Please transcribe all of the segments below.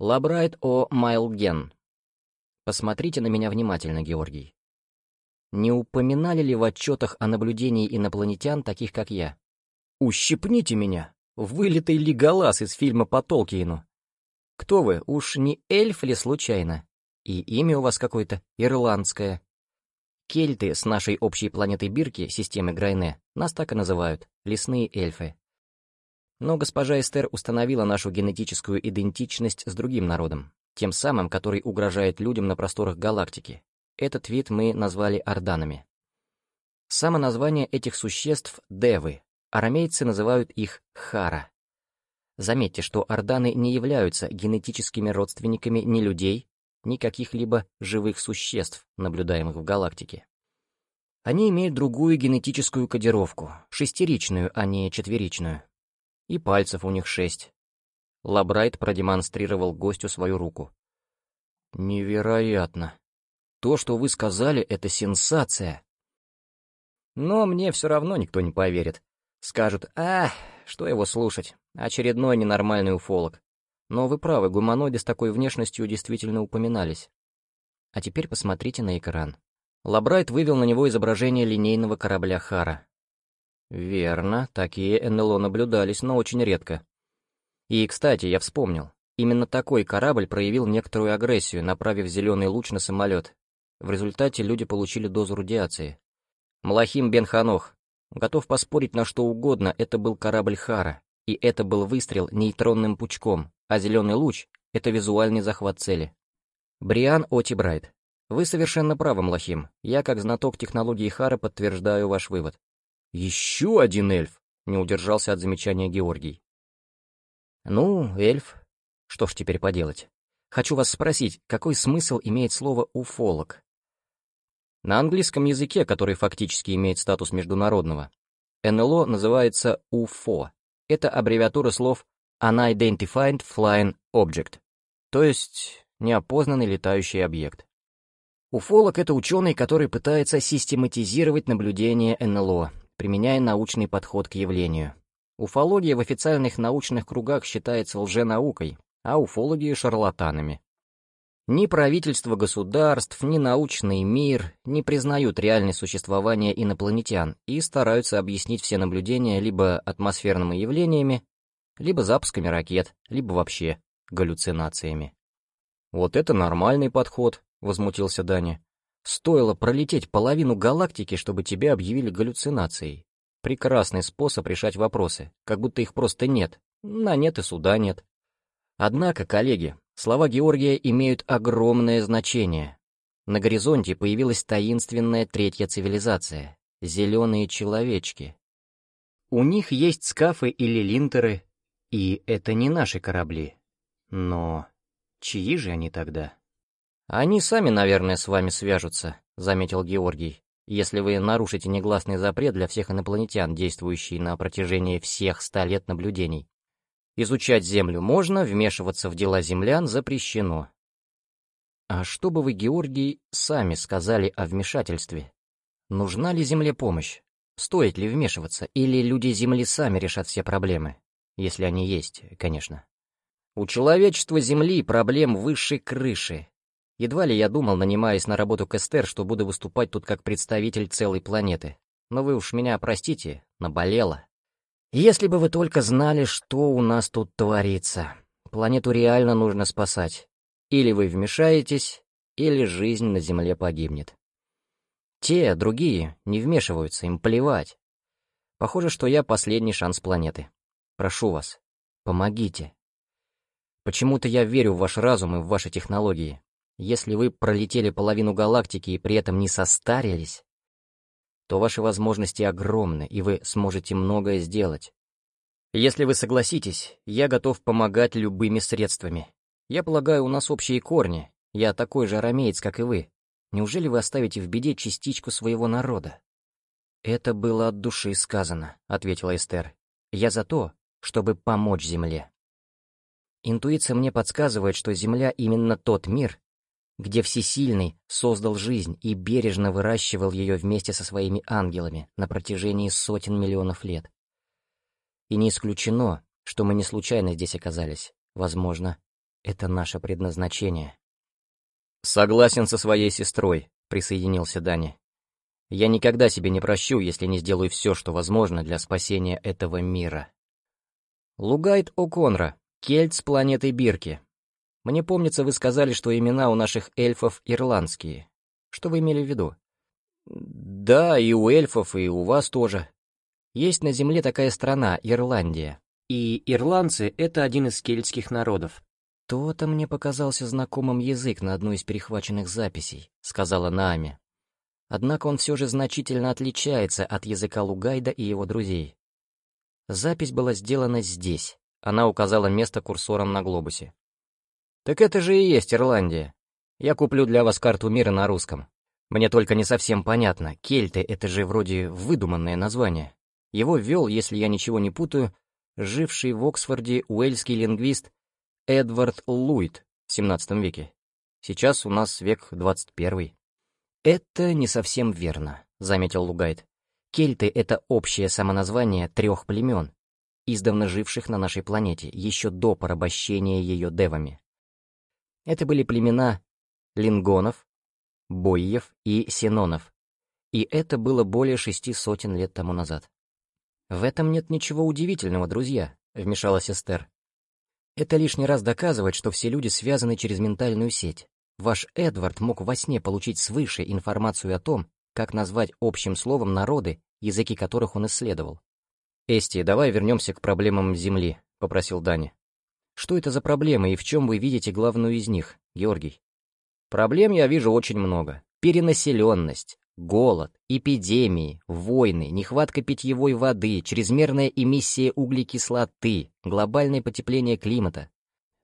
Лабрайт О. Майлген. Посмотрите на меня внимательно, Георгий. Не упоминали ли в отчетах о наблюдении инопланетян, таких как я? Ущипните меня! Вылитый Леголас из фильма по Толкиену. Кто вы, уж не эльф ли случайно? И имя у вас какое-то ирландское. Кельты с нашей общей планеты Бирки, системы Грайне, нас так и называют — лесные эльфы. Но госпожа Эстер установила нашу генетическую идентичность с другим народом, тем самым, который угрожает людям на просторах галактики. Этот вид мы назвали орданами. Само название этих существ — девы, арамейцы называют их хара. Заметьте, что орданы не являются генетическими родственниками ни людей, ни каких-либо живых существ, наблюдаемых в галактике. Они имеют другую генетическую кодировку, шестеричную, а не четверичную. И пальцев у них шесть. Лабрайт продемонстрировал гостю свою руку. «Невероятно! То, что вы сказали, это сенсация!» Но мне все равно никто не поверит. Скажут, а, что его слушать, очередной ненормальный уфолог. Но вы правы, гуманоиды с такой внешностью действительно упоминались. А теперь посмотрите на экран. Лабрайт вывел на него изображение линейного корабля Хара. Верно, такие НЛО наблюдались, но очень редко. И, кстати, я вспомнил. Именно такой корабль проявил некоторую агрессию, направив зеленый луч на самолет. В результате люди получили дозу радиации. Малахим Бен Ханох. Готов поспорить на что угодно, это был корабль Хара. И это был выстрел нейтронным пучком, а зеленый луч — это визуальный захват цели. Бриан Оти Брайт. Вы совершенно правы, Млахим. Я, как знаток технологии Хара, подтверждаю ваш вывод. Еще один эльф, не удержался от замечания Георгий. Ну, эльф. Что ж теперь поделать? Хочу вас спросить, какой смысл имеет слово «уфолог»? На английском языке, который фактически имеет статус международного, НЛО называется УФО. Это аббревиатура слов Unidentified Flying Object, то есть неопознанный летающий объект. Уфолог — это ученый, который пытается систематизировать наблюдения НЛО, применяя научный подход к явлению. Уфология в официальных научных кругах считается лженаукой, а уфологи — шарлатанами. Ни правительство государств, ни научный мир не признают реальное существование инопланетян и стараются объяснить все наблюдения либо атмосферными явлениями, либо запусками ракет, либо вообще галлюцинациями. «Вот это нормальный подход», — возмутился Даня. «Стоило пролететь половину галактики, чтобы тебе объявили галлюцинацией. Прекрасный способ решать вопросы, как будто их просто нет. На нет и суда нет. Однако, коллеги, слова Георгия имеют огромное значение. На горизонте появилась таинственная третья цивилизация — зеленые человечки. У них есть скафы или линтеры, и это не наши корабли. Но чьи же они тогда? Они сами, наверное, с вами свяжутся, заметил Георгий, если вы нарушите негласный запрет для всех инопланетян, действующий на протяжении всех ста лет наблюдений. Изучать Землю можно, вмешиваться в дела землян запрещено. А что бы вы, Георгий, сами сказали о вмешательстве? Нужна ли Земле помощь? Стоит ли вмешиваться? Или люди Земли сами решат все проблемы? Если они есть, конечно. У человечества Земли проблем высшей крыши. Едва ли я думал, нанимаясь на работу к Эстер, что буду выступать тут как представитель целой планеты. Но вы уж меня простите, наболело. Если бы вы только знали, что у нас тут творится. Планету реально нужно спасать. Или вы вмешаетесь, или жизнь на Земле погибнет. Те, другие, не вмешиваются, им плевать. Похоже, что я последний шанс планеты. Прошу вас, помогите. Почему-то я верю в ваш разум и в ваши технологии. Если вы пролетели половину галактики и при этом не состарились, то ваши возможности огромны, и вы сможете многое сделать. Если вы согласитесь, я готов помогать любыми средствами. Я полагаю, у нас общие корни. Я такой же арамеец, как и вы. Неужели вы оставите в беде частичку своего народа? «Это было от души сказано», — ответила Эстер. «Я за то, чтобы помочь Земле. Интуиция мне подсказывает, что Земля именно тот мир, где Всесильный создал жизнь и бережно выращивал ее вместе со своими ангелами на протяжении сотен миллионов лет. И не исключено, что мы не случайно здесь оказались. Возможно, Это наше предназначение. Согласен со своей сестрой, присоединился Дани. Я никогда себе не прощу, если не сделаю все, что возможно для спасения этого мира. Лугайт О'Конра, кельт с планеты Бирки. Мне помнится, вы сказали, что имена у наших эльфов ирландские. Что вы имели в виду? Да, и у эльфов, и у вас тоже. Есть на Земле такая страна, Ирландия. И ирландцы — это один из кельтских народов. «То-то мне показался знакомым язык на одной из перехваченных записей», — сказала Наами. Однако он все же значительно отличается от языка Лугайда и его друзей. Запись была сделана здесь. Она указала место курсором на глобусе. «Так это же и есть Ирландия. Я куплю для вас карту мира на русском. Мне только не совсем понятно, кельты — это же вроде выдуманное название. Его ввел, если я ничего не путаю, живший в Оксфорде уэльский лингвист Эдвард Луит в XVII веке. Сейчас у нас век 21. «Это не совсем верно», — заметил Лугайт. «Кельты — это общее самоназвание трех племен, издавна живших на нашей планете, еще до порабощения ее девами. Это были племена лингонов, бойев и синонов, и это было более шести сотен лет тому назад. «В этом нет ничего удивительного, друзья», — вмешалась Эстер. «Это лишний раз доказывает, что все люди связаны через ментальную сеть. Ваш Эдвард мог во сне получить свыше информацию о том, как назвать общим словом народы, языки которых он исследовал. «Эсти, давай вернемся к проблемам Земли», — попросил Дани. «Что это за проблемы и в чем вы видите главную из них, Георгий?» «Проблем я вижу очень много. Перенаселенность, Голод, эпидемии, войны, нехватка питьевой воды, чрезмерная эмиссия углекислоты, глобальное потепление климата.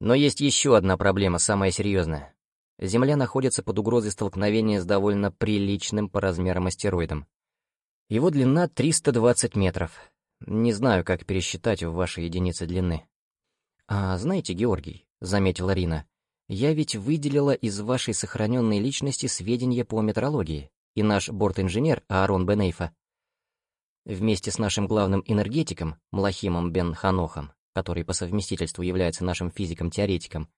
Но есть еще одна проблема, самая серьезная. Земля находится под угрозой столкновения с довольно приличным по размерам астероидом. Его длина 320 метров. Не знаю, как пересчитать в ваши единицы длины. «А знаете, Георгий», — заметила Рина, — «я ведь выделила из вашей сохраненной личности сведения по метрологии и наш бортинженер Аарон Бенейфа. Вместе с нашим главным энергетиком Млахимом Бен Ханохом, который по совместительству является нашим физиком-теоретиком,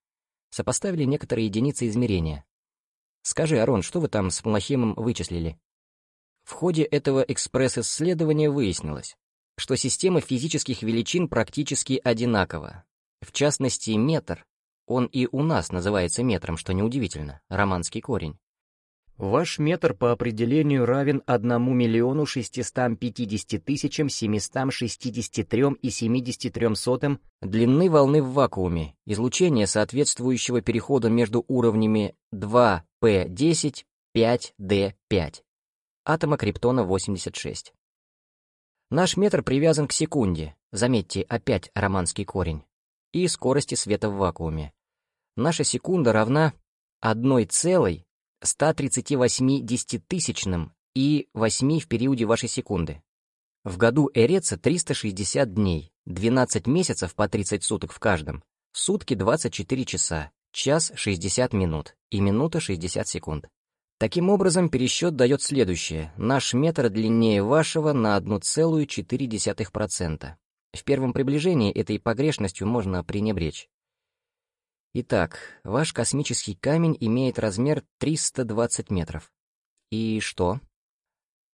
сопоставили некоторые единицы измерения. Скажи, Арон, что вы там с Млахимом вычислили? В ходе этого экспресс-исследования выяснилось, что система физических величин практически одинакова. В частности, метр, он и у нас называется метром, что неудивительно, романский корень. Ваш метр по определению равен 1 миллиону 650 тысячам 763 и 73 сотым длины волны в вакууме, излучение, соответствующего переходу между уровнями 2P10, 5D5. Атома криптона 86. Наш метр привязан к секунде, заметьте, опять романский корень, и скорости света в вакууме. Наша секунда равна 1 целой 138 десятитысячным и 8 в периоде вашей секунды. В году Эреца 360 дней, 12 месяцев по 30 суток в каждом, сутки 24 часа, час 60 минут и минута 60 секунд. Таким образом, пересчет дает следующее. Наш метр длиннее вашего на 1,4%. В первом приближении этой погрешностью можно пренебречь. Итак, ваш космический камень имеет размер 320 метров. И что?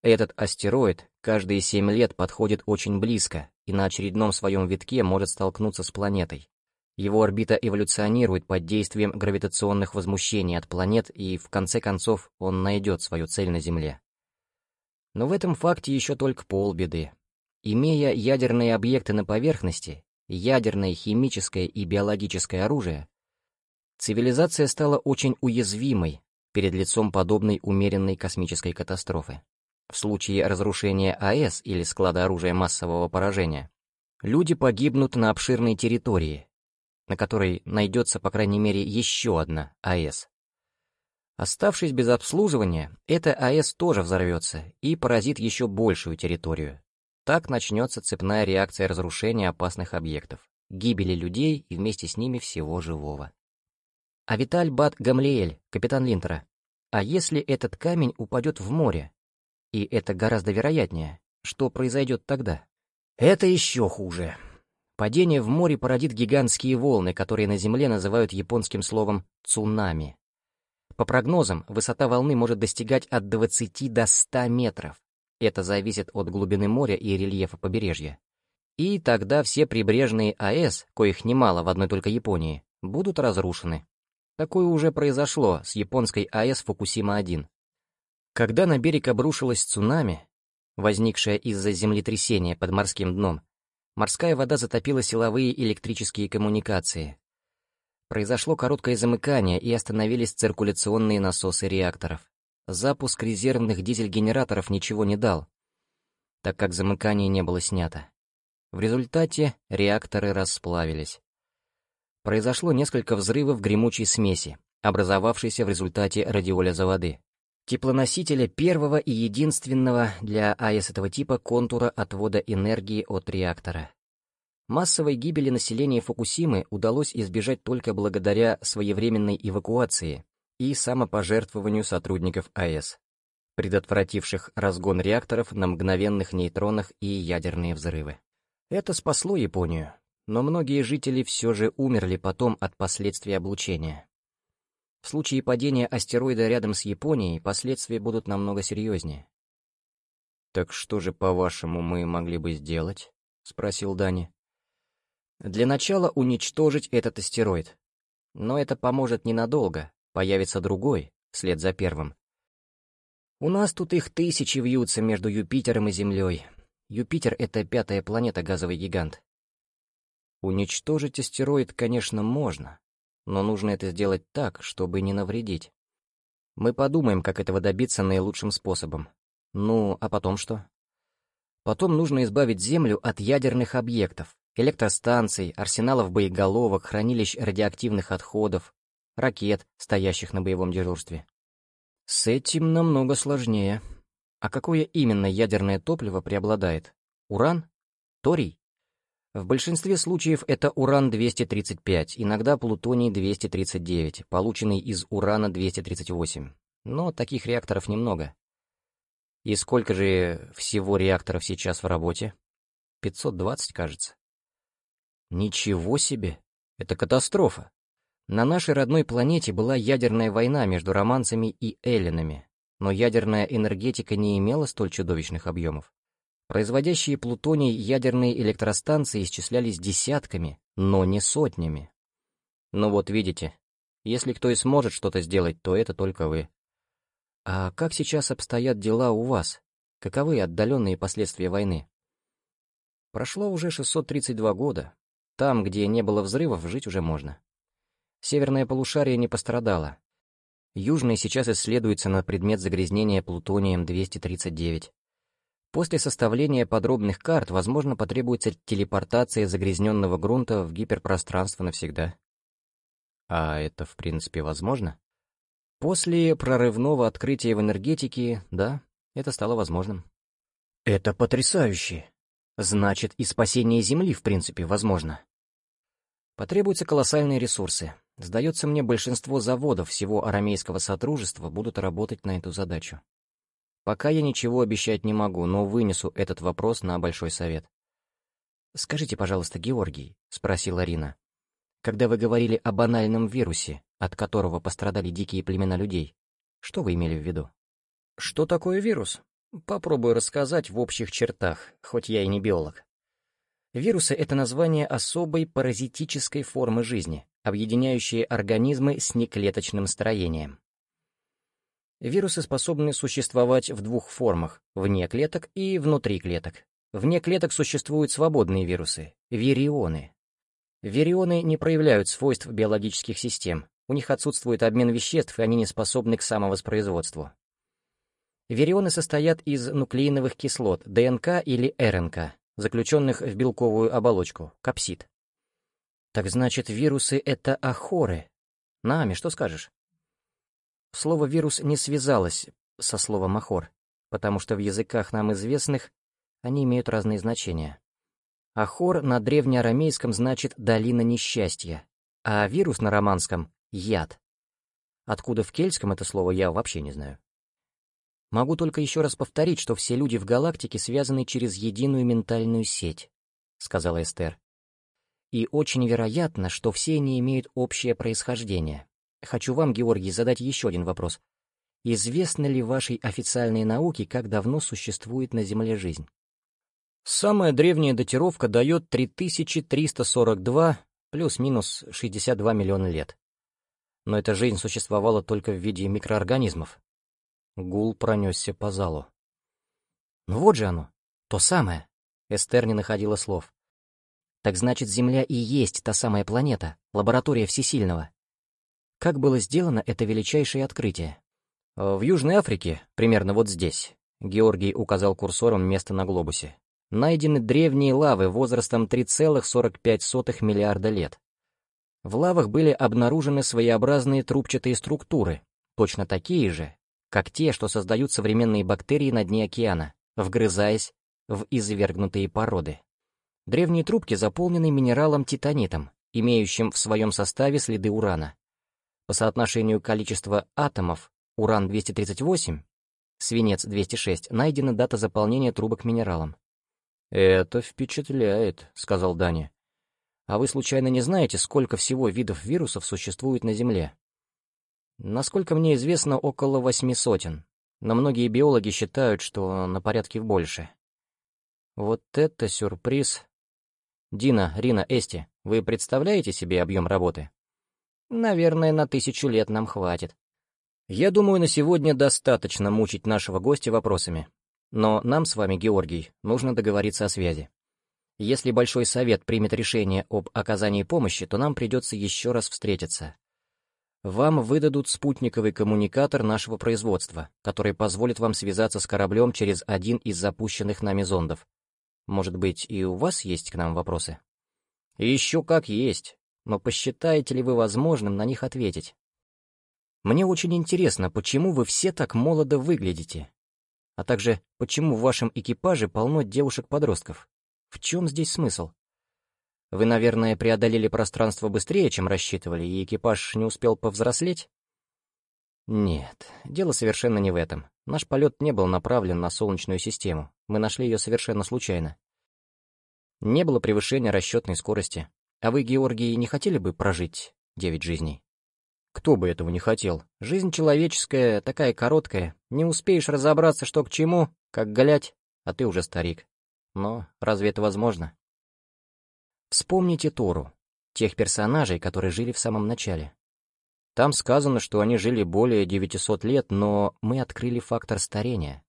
Этот астероид каждые 7 лет подходит очень близко и на очередном своем витке может столкнуться с планетой. Его орбита эволюционирует под действием гравитационных возмущений от планет, и в конце концов он найдет свою цель на Земле. Но в этом факте еще только полбеды. Имея ядерные объекты на поверхности, ядерное, химическое и биологическое оружие, Цивилизация стала очень уязвимой перед лицом подобной умеренной космической катастрофы. В случае разрушения АЭС или склада оружия массового поражения, люди погибнут на обширной территории, на которой найдется, по крайней мере, еще одна АЭС. Оставшись без обслуживания, эта АЭС тоже взорвется и поразит еще большую территорию. Так начнется цепная реакция разрушения опасных объектов, гибели людей и вместе с ними всего живого. А Виталь Бат Гамлиэль, капитан Линтера. А если этот камень упадет в море? И это гораздо вероятнее. Что произойдет тогда? Это еще хуже. Падение в море породит гигантские волны, которые на Земле называют японским словом «цунами». По прогнозам, высота волны может достигать от 20 до 100 метров. Это зависит от глубины моря и рельефа побережья. И тогда все прибрежные АЭС, коих немало в одной только Японии, будут разрушены. Такое уже произошло с японской АЭС Фукусима-1. Когда на берег обрушилось цунами, возникшее из-за землетрясения под морским дном, морская вода затопила силовые электрические коммуникации. Произошло короткое замыкание и остановились циркуляционные насосы реакторов. Запуск резервных дизель-генераторов ничего не дал, так как замыкание не было снято. В результате реакторы расплавились. Произошло несколько взрывов гремучей смеси, образовавшейся в результате радиолиза воды. Теплоносителя первого и единственного для АЭС этого типа контура отвода энергии от реактора. Массовой гибели населения Фукусимы удалось избежать только благодаря своевременной эвакуации и самопожертвованию сотрудников АЭС, предотвративших разгон реакторов на мгновенных нейтронах и ядерные взрывы. Это спасло Японию, но многие жители все же умерли потом от последствий облучения. В случае падения астероида рядом с Японией последствия будут намного серьезнее. «Так что же, по-вашему, мы могли бы сделать?» — спросил Дани. «Для начала уничтожить этот астероид. Но это поможет ненадолго, появится другой, вслед за первым. У нас тут их тысячи вьются между Юпитером и Землей. Юпитер — это пятая планета, газовый гигант. Уничтожить астероид, конечно, можно, но нужно это сделать так, чтобы не навредить. Мы подумаем, как этого добиться наилучшим способом. Ну, а потом что? Потом нужно избавить Землю от ядерных объектов, электростанций, арсеналов боеголовок, хранилищ радиоактивных отходов, ракет, стоящих на боевом дежурстве. С этим намного сложнее. А какое именно ядерное топливо преобладает? Уран? Торий? В большинстве случаев это уран-235, иногда плутоний-239, полученный из урана-238. Но таких реакторов немного. И сколько же всего реакторов сейчас в работе? 520, кажется. Ничего себе! Это катастрофа. На нашей родной планете была ядерная война между романцами и эллинами, но ядерная энергетика не имела столь чудовищных объемов. Производящие плутоний ядерные электростанции исчислялись десятками, но не сотнями. Но вот видите, если кто и сможет что-то сделать, то это только вы. А как сейчас обстоят дела у вас? Каковы отдаленные последствия войны? Прошло уже 632 года. Там, где не было взрывов, жить уже можно. Северное полушарие не пострадало. Южное сейчас исследуется на предмет загрязнения плутонием-239. После составления подробных карт, возможно, потребуется телепортация загрязненного грунта в гиперпространство навсегда. А это, в принципе, возможно? После прорывного открытия в энергетике, да, это стало возможным. Это потрясающе! Значит, и спасение Земли, в принципе, возможно. Потребуются колоссальные ресурсы. Сдается мне, большинство заводов всего арамейского сотрудничества будут работать на эту задачу. Пока я ничего обещать не могу, но вынесу этот вопрос на Большой Совет. «Скажите, пожалуйста, Георгий», — спросила Рина, «когда вы говорили о банальном вирусе, от которого пострадали дикие племена людей, что вы имели в виду?» «Что такое вирус?» Попробую рассказать в общих чертах, хоть я и не биолог. Вирусы — это название особой паразитической формы жизни, объединяющие организмы с неклеточным строением. Вирусы способны существовать в двух формах — вне клеток и внутри клеток. Вне клеток существуют свободные вирусы — вирионы. Вирионы не проявляют свойств биологических систем, у них отсутствует обмен веществ, и они не способны к самовоспроизводству. Вирионы состоят из нуклеиновых кислот, ДНК или РНК, заключенных в белковую оболочку, капсид. Так значит, вирусы — это ахоры. Нами, что скажешь? Слово «вирус» не связалось со словом «ахор», потому что в языках нам известных они имеют разные значения. Ахор на древнеарамейском значит «долина несчастья», а вирус на романском — «яд». Откуда в кельтском это слово, я вообще не знаю. Могу только еще раз повторить, что все люди в галактике связаны через единую ментальную сеть, — сказала Эстер. И очень вероятно, что все они имеют общее происхождение. Хочу вам, Георгий, задать еще один вопрос. Известно ли вашей официальной науке, как давно существует на Земле жизнь? Самая древняя датировка дает 3342 плюс-минус 62 миллиона лет. Но эта жизнь существовала только в виде микроорганизмов. Гул пронесся по залу. Ну вот же оно, то самое. Эстер не находила слов. Так значит, Земля и есть та самая планета, лаборатория Всесильного. Как было сделано это величайшее открытие? В Южной Африке, примерно вот здесь, Георгий указал курсором место на глобусе, найдены древние лавы возрастом 3,45 миллиарда лет. В лавах были обнаружены своеобразные трубчатые структуры, точно такие же, как те, что создают современные бактерии на дне океана, вгрызаясь в извергнутые породы. Древние трубки заполнены минералом титанитом, имеющим в своем составе следы урана. По соотношению количества атомов уран-238, свинец-206, найдена дата заполнения трубок минералом. «Это впечатляет», — сказал Даня. «А вы случайно не знаете, сколько всего видов вирусов существует на Земле?» «Насколько мне известно, около восьми сотен, но многие биологи считают, что на порядке больше». «Вот это сюрприз!» «Дина, Рина, Эсти, вы представляете себе объем работы?» «Наверное, на тысячу лет нам хватит». «Я думаю, на сегодня достаточно мучить нашего гостя вопросами. Но нам с вами, Георгий, нужно договориться о связи. Если Большой Совет примет решение об оказании помощи, то нам придется еще раз встретиться. Вам выдадут спутниковый коммуникатор нашего производства, который позволит вам связаться с кораблем через один из запущенных нами зондов. Может быть, и у вас есть к нам вопросы? Еще как есть, но посчитаете ли вы возможным на них ответить? Мне очень интересно, почему вы все так молодо выглядите, а также почему в вашем экипаже полно девушек-подростков. В чем здесь смысл? Вы, наверное, преодолели пространство быстрее, чем рассчитывали, и экипаж не успел повзрослеть? Нет, дело совершенно не в этом. Наш полет не был направлен на Солнечную систему. Мы нашли ее совершенно случайно. Не было превышения расчетной скорости. А вы, Георгий, не хотели бы прожить девять жизней? Кто бы этого не хотел? Жизнь человеческая такая короткая. Не успеешь разобраться, что к чему, как глядь, а ты уже старик. Но разве это возможно? Вспомните Тору, тех персонажей, которые жили в самом начале. Там сказано, что они жили более 900 лет, но мы открыли фактор старения.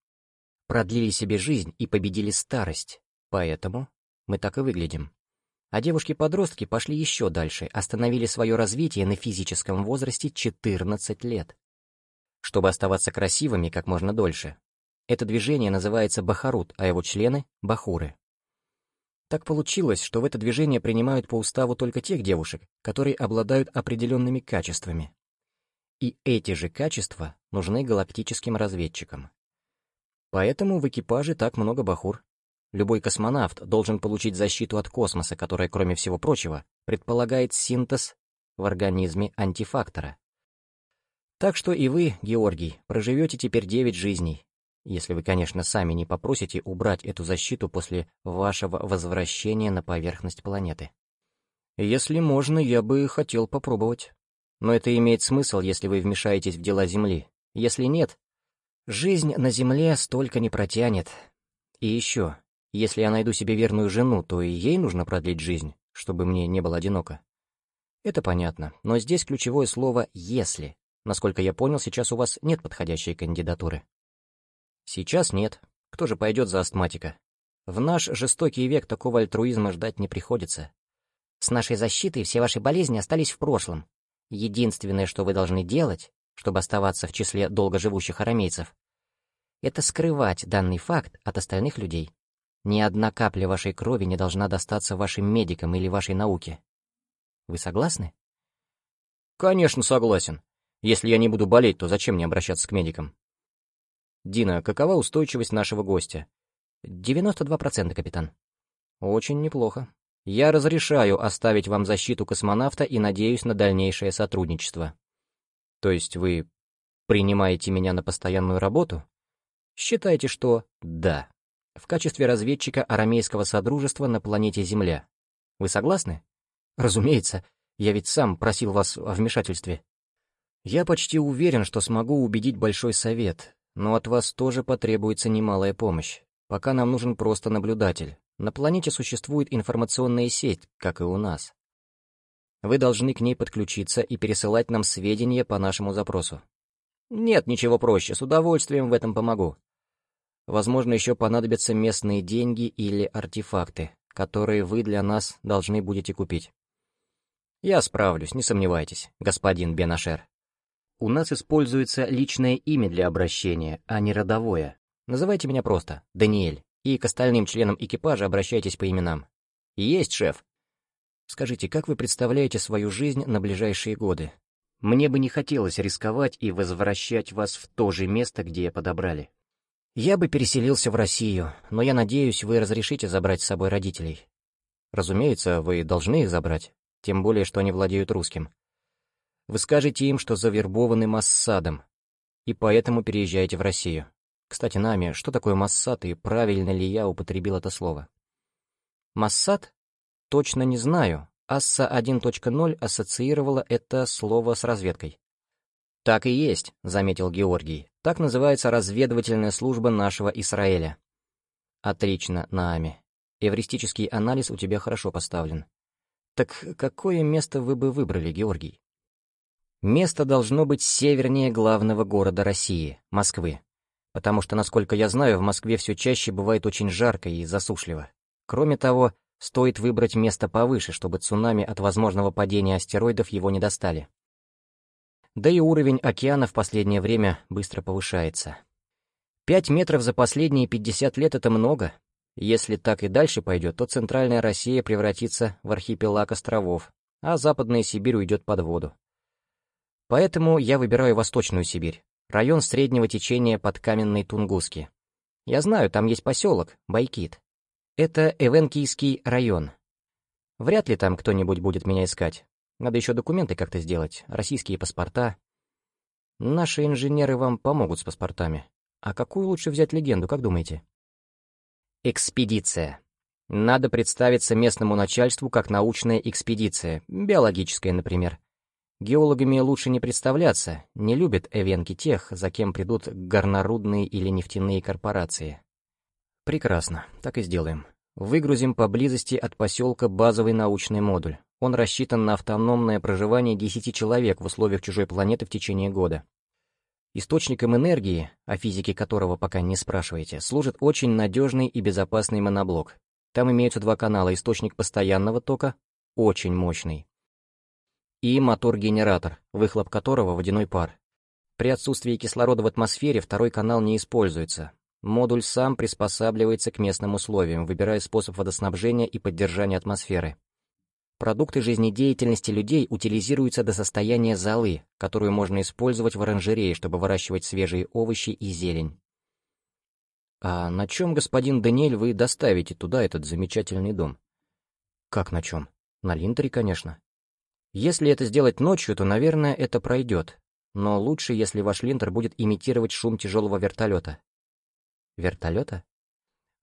Продлили себе жизнь и победили старость. Поэтому мы так и выглядим. А девушки-подростки пошли еще дальше, остановили свое развитие на физическом возрасте 14 лет. Чтобы оставаться красивыми как можно дольше. Это движение называется бахарут, а его члены — бахуры. Так получилось, что в это движение принимают по уставу только тех девушек, которые обладают определенными качествами. И эти же качества нужны галактическим разведчикам. Поэтому в экипаже так много бахур. Любой космонавт должен получить защиту от космоса, которая, кроме всего прочего, предполагает синтез в организме антифактора. Так что и вы, Георгий, проживете теперь девять жизней, если вы, конечно, сами не попросите убрать эту защиту после вашего возвращения на поверхность планеты. Если можно, я бы хотел попробовать. Но это имеет смысл, если вы вмешаетесь в дела Земли. Если нет, жизнь на Земле столько не протянет. И еще, если я найду себе верную жену, то и ей нужно продлить жизнь, чтобы мне не было одиноко. Это понятно, но здесь ключевое слово «если». Насколько я понял, сейчас у вас нет подходящей кандидатуры. Сейчас нет. Кто же пойдет за астматика? В наш жестокий век такого альтруизма ждать не приходится. С нашей защитой все ваши болезни остались в прошлом. Единственное, что вы должны делать, чтобы оставаться в числе долгоживущих арамейцев, это скрывать данный факт от остальных людей. Ни одна капля вашей крови не должна достаться вашим медикам или вашей науке. Вы согласны? Конечно, согласен. Если я не буду болеть, то зачем мне обращаться к медикам? «Дина, какова устойчивость нашего гостя?» «92%, капитан». «Очень неплохо. Я разрешаю оставить вам защиту космонавта и надеюсь на дальнейшее сотрудничество». «То есть вы принимаете меня на постоянную работу?» «Считайте, что да. В качестве разведчика арамейского содружества на планете Земля. Вы согласны?» Разумеется, я ведь сам просил вас о вмешательстве. Я почти уверен, что смогу убедить Большой Совет, но от вас тоже потребуется немалая помощь. Пока нам нужен просто наблюдатель. На планете существует информационная сеть, как и у нас. Вы должны к ней подключиться и пересылать нам сведения по нашему запросу. Нет, ничего проще, с удовольствием в этом помогу. Возможно, еще понадобятся местные деньги или артефакты, которые вы для нас должны будете купить. Я справлюсь, не сомневайтесь, господин Бенашер. У нас используется личное имя для обращения, а не родовое. Называйте меня просто Даниэль, и к остальным членам экипажа обращайтесь по именам. Есть, шеф. Скажите, как вы представляете свою жизнь на ближайшие годы? Мне бы не хотелось рисковать и возвращать вас в то же место, где подобрали. Я бы переселился в Россию, но я надеюсь, вы разрешите забрать с собой родителей. Разумеется, вы должны их забрать, тем более, что они владеют русским. Вы скажете им, что завербованы Массадом, и поэтому переезжаете в Россию. Кстати, Нами, что такое Массад и правильно ли я употребил это слово? Массад? Точно не знаю. Асса 1.0 ассоциировала это слово с разведкой. «Так и есть», — заметил Георгий. «Так называется разведывательная служба нашего Израиля». «Отлично, Наами. Эвристический анализ у тебя хорошо поставлен. Так какое место вы бы выбрали, Георгий?» «Место должно быть севернее главного города России, Москвы потому что, насколько я знаю, в Москве все чаще бывает очень жарко и засушливо. Кроме того, стоит выбрать место повыше, чтобы цунами от возможного падения астероидов его не достали. Да и уровень океана в последнее время быстро повышается. Пять метров за последние 50 лет — это много. Если так и дальше пойдет, то центральная Россия превратится в архипелаг островов, а западная Сибирь уйдет под воду. Поэтому я выбираю Восточную Сибирь, Район среднего течения под Каменной Тунгуски. Я знаю, там есть поселок, Байкит. Это Эвенкийский район. Вряд ли там кто-нибудь будет меня искать. Надо еще документы как-то сделать, российские паспорта. Наши инженеры вам помогут с паспортами. А какую лучше взять легенду, как думаете? Экспедиция. Надо представиться местному начальству как научная экспедиция, биологическая, например. Геологами лучше не представляться, не любят эвенки тех, за кем придут горнорудные или нефтяные корпорации. Прекрасно, так и сделаем. Выгрузим поблизости от поселка базовый научный модуль. Он рассчитан на автономное проживание 10 человек в условиях чужой планеты в течение года. Источником энергии, о физике которого пока не спрашиваете, служит очень надежный и безопасный моноблок. Там имеются два канала, источник постоянного тока, очень мощный, и мотор-генератор, выхлоп которого водяной пар. При отсутствии кислорода в атмосфере второй канал не используется. Модуль сам приспосабливается к местным условиям, выбирая способ водоснабжения и поддержания атмосферы. Продукты жизнедеятельности людей утилизируются до состояния золы, которую можно использовать в оранжерее, чтобы выращивать свежие овощи и зелень. А на чем, господин Даниэль, вы доставите туда этот замечательный дом? Как на чем? На линтере, конечно. Если это сделать ночью, то, наверное, это пройдет. Но лучше, если ваш линтер будет имитировать шум тяжелого вертолета. Вертолета?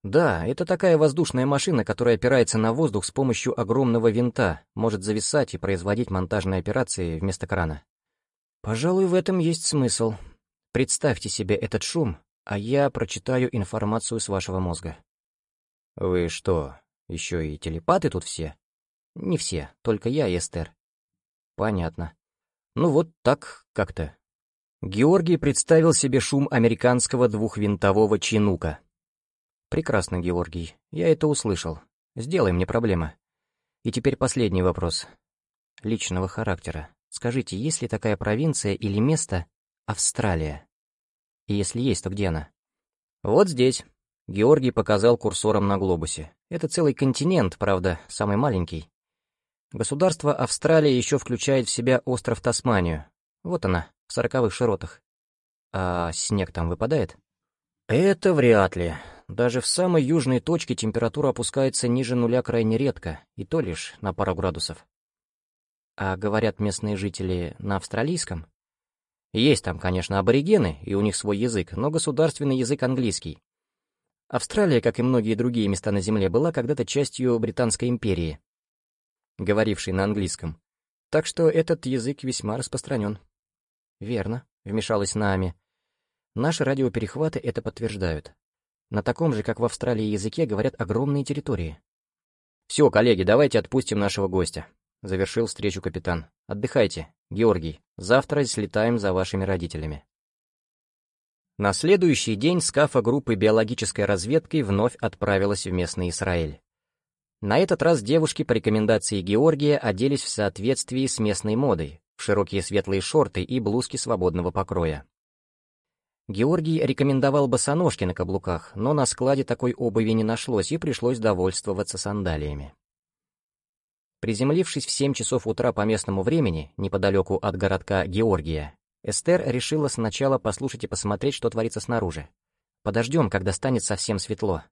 Да, это такая воздушная машина, которая опирается на воздух с помощью огромного винта, может зависать и производить монтажные операции вместо крана. Пожалуй, в этом есть смысл. Представьте себе этот шум, а я прочитаю информацию с вашего мозга. Вы что, еще и телепаты тут все? Не все, только я и Эстер. Понятно. Ну вот так как-то. Георгий представил себе шум американского двухвинтового чинука. Прекрасно, Георгий, я это услышал. Сделай мне проблемы. И теперь последний вопрос. Личного характера. Скажите, есть ли такая провинция или место Австралия? И если есть, то где она? Вот здесь. Георгий показал курсором на глобусе. Это целый континент, правда, самый маленький. Государство Австралия еще включает в себя остров Тасманию. Вот она, сороковых широтах. А снег там выпадает? Это вряд ли. Даже в самой южной точке температура опускается ниже нуля крайне редко, и то лишь на пару градусов. А говорят местные жители на австралийском? Есть там, конечно, аборигены, и у них свой язык, но государственный язык английский. Австралия, как и многие другие места на Земле, была когда-то частью Британской империи, говоривший на английском. Так что этот язык весьма распространен. Верно, вмешалась Наами. Наши радиоперехваты это подтверждают. На таком же, как в Австралии, языке говорят огромные территории. «Все, коллеги, давайте отпустим нашего гостя», — завершил встречу капитан. «Отдыхайте. Георгий, завтра слетаем за вашими родителями». На следующий день скафа группы биологической разведки вновь отправилась в местный Израиль. На этот раз девушки по рекомендации Георгия оделись в соответствии с местной модой, в широкие светлые шорты и блузки свободного покроя. Георгий рекомендовал босоножки на каблуках, но на складе такой обуви не нашлось и пришлось довольствоваться сандалиями. Приземлившись в 7 часов утра по местному времени, неподалеку от городка Георгия, Эстер решила сначала послушать и посмотреть, что творится снаружи. Подождем, когда станет совсем светло.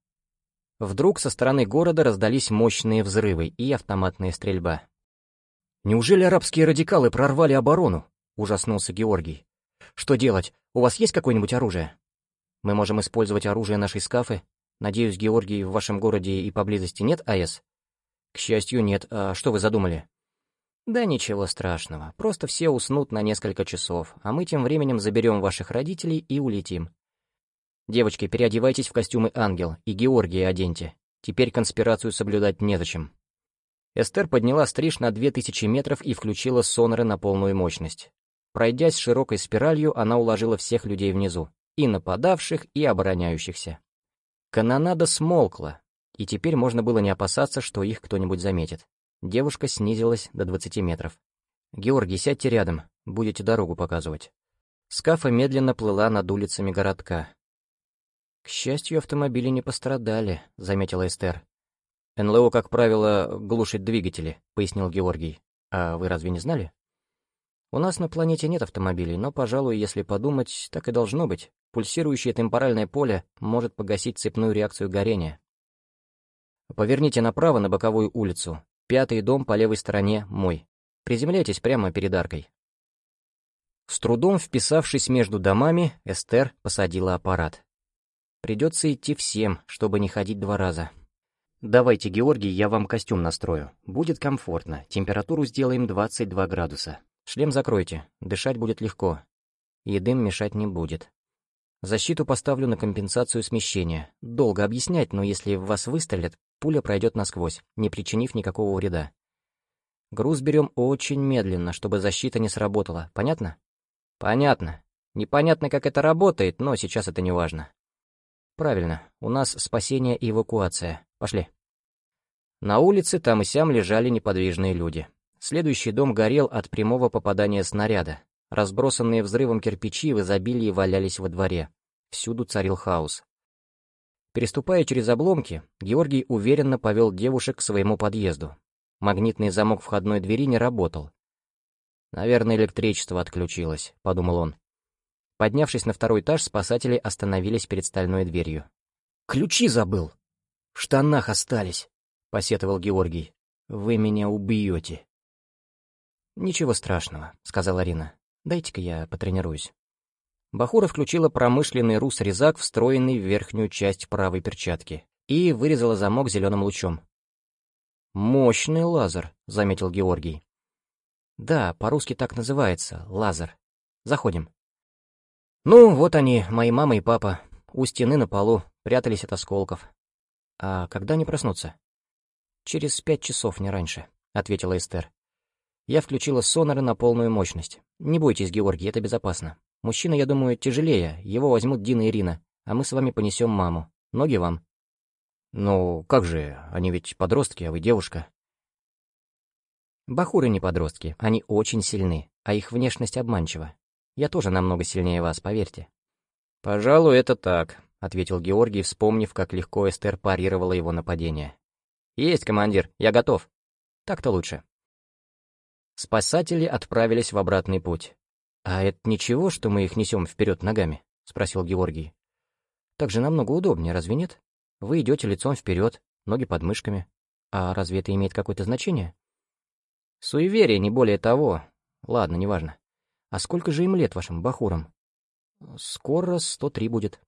Вдруг со стороны города раздались мощные взрывы и автоматная стрельба. «Неужели арабские радикалы прорвали оборону?» — ужаснулся Георгий. «Что делать? У вас есть какое-нибудь оружие?» «Мы можем использовать оружие нашей скафы. Надеюсь, Георгий, в вашем городе и поблизости нет АЭС?» «К счастью, нет. А что вы задумали?» Да ничего страшного, просто все уснут на несколько часов, а мы тем временем заберем ваших родителей и улетим. Девочки, переодевайтесь в костюмы ангел и Георгия оденьте. Теперь конспирацию соблюдать незачем. Эстер подняла стриж на 2000 метров и включила соноры на полную мощность. Пройдясь широкой спиралью, она уложила всех людей внизу, и нападавших, и обороняющихся. Канонада смолкла, и теперь можно было не опасаться, что их кто-нибудь заметит. Девушка снизилась до 20 метров. «Георгий, сядьте рядом, будете дорогу показывать». Скафа медленно плыла над улицами городка. «К счастью, автомобили не пострадали», — заметила Эстер. «НЛО, как правило, глушит двигатели», — пояснил Георгий. «А вы разве не знали?» «У нас на планете нет автомобилей, но, пожалуй, если подумать, так и должно быть. Пульсирующее темпоральное поле может погасить цепную реакцию горения». «Поверните направо на боковую улицу. Пятый дом по левой стороне мой. Приземляйтесь прямо перед аркой. С трудом вписавшись между домами, Эстер посадила аппарат. Придется идти всем, чтобы не ходить два раза. Давайте, Георгий, я вам костюм настрою. Будет комфортно. Температуру сделаем 22 градуса. Шлем закройте. Дышать будет легко. И дым мешать не будет. Защиту поставлю на компенсацию смещения. Долго объяснять, но если в вас выстрелят, пуля пройдет насквозь, не причинив никакого вреда. Груз берем очень медленно, чтобы защита не сработала. Понятно? Понятно. Непонятно, как это работает, но сейчас это не важно. Правильно, у нас спасение и эвакуация. Пошли. На улице там и сям лежали неподвижные люди. Следующий дом горел от прямого попадания снаряда. Разбросанные взрывом кирпичи в изобилии валялись во дворе. Всюду царил хаос. Переступая через обломки, Георгий уверенно повел девушек к своему подъезду. Магнитный замок входной двери не работал. «Наверное, электричество отключилось», — подумал он. Поднявшись на второй этаж, спасатели остановились перед стальной дверью. «Ключи забыл! В штанах остались!» — посетовал Георгий. «Вы меня убьете!» «Ничего страшного», — сказала Рина. Дайте-ка я потренируюсь». Бахура включила промышленный рус-резак, встроенный в верхнюю часть правой перчатки, и вырезала замок зеленым лучом. «Мощный лазер», — заметил Георгий. «Да, по-русски так называется, лазер. Заходим». «Ну, вот они, мои мама и папа, у стены на полу, прятались от осколков. А когда они проснутся?» «Через пять часов, не раньше», — ответила Эстер. Я включила соноры на полную мощность. Не бойтесь, Георгий, это безопасно. Мужчина, я думаю, тяжелее, его возьмут Дина и Ирина, а мы с вами понесем маму. Ноги вам. Ну, как же, они ведь подростки, а вы девушка. Бахуры не подростки, они очень сильны, а их внешность обманчива. Я тоже намного сильнее вас, поверьте. «Пожалуй, это так», — ответил Георгий, вспомнив, как легко Эстер парировала его нападение. «Есть, командир, я готов». «Так-то лучше». Спасатели отправились в обратный путь. «А это ничего, что мы их несем вперед ногами?» — спросил Георгий. «Так же намного удобнее, разве нет? Вы идете лицом вперед, ноги под мышками. А разве это имеет какое-то значение?» «Суеверие, не более того. Ладно, неважно. А сколько же им лет вашим бахурам?» «Скоро сто три будет».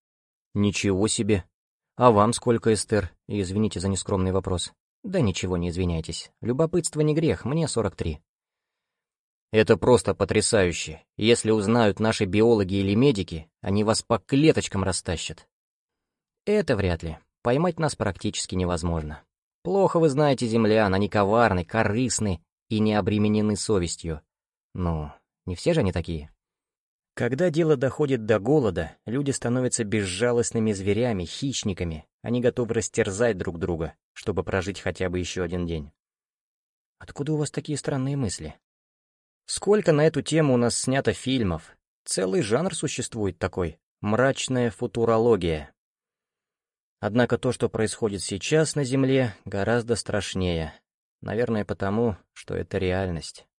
«Ничего себе! А вам сколько, Эстер? извините за нескромный вопрос». Да ничего, не извиняйтесь. Любопытство не грех, мне 43. Это просто потрясающе. Если узнают наши биологи или медики, они вас по клеточкам растащат. Это вряд ли. Поймать нас практически невозможно. Плохо вы знаете землян, они коварны, корыстны и не обременены совестью. Ну, не все же они такие. Когда дело доходит до голода, люди становятся безжалостными зверями, хищниками. Они готовы растерзать друг друга, чтобы прожить хотя бы еще один день. Откуда у вас такие странные мысли? Сколько на эту тему у нас снято фильмов? Целый жанр существует такой — мрачная футурология. Однако то, что происходит сейчас на Земле, гораздо страшнее. Наверное, потому, что это реальность.